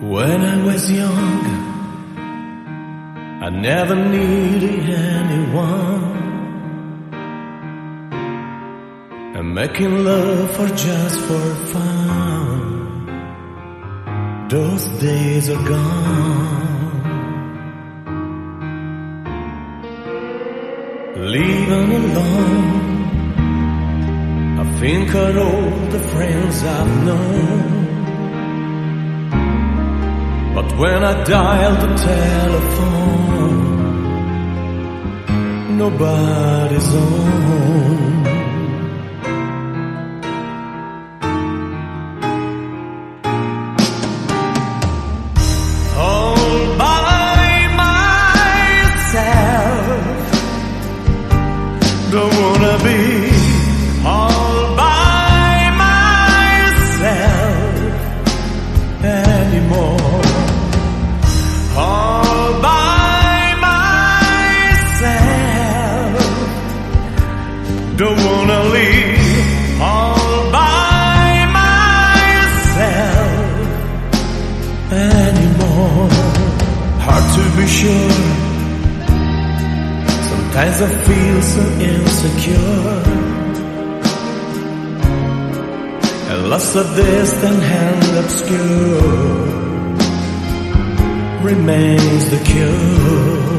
When I was young, I never needed anyone. I'm making love for just for fun. Those days are gone. Living alone, I think of all the friends I've known. But when I dial the telephone, nobody's home. Leave all by myself anymore. Hard to be sure. Sometimes I feel so insecure. A lost of distant hand obscure remains the cure.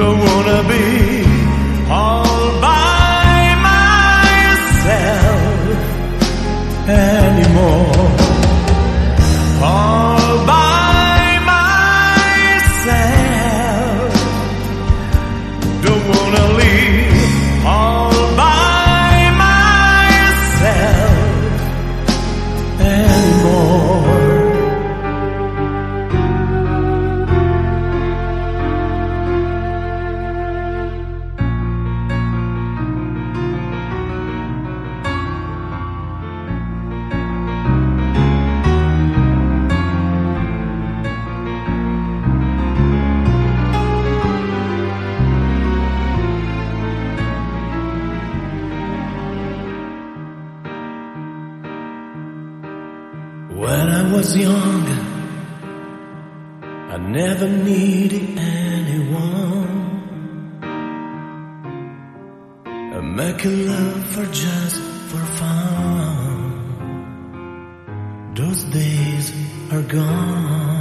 Don't wanna be oh. When I was young, I never needed anyone. I make love for just for fun. Those days are gone.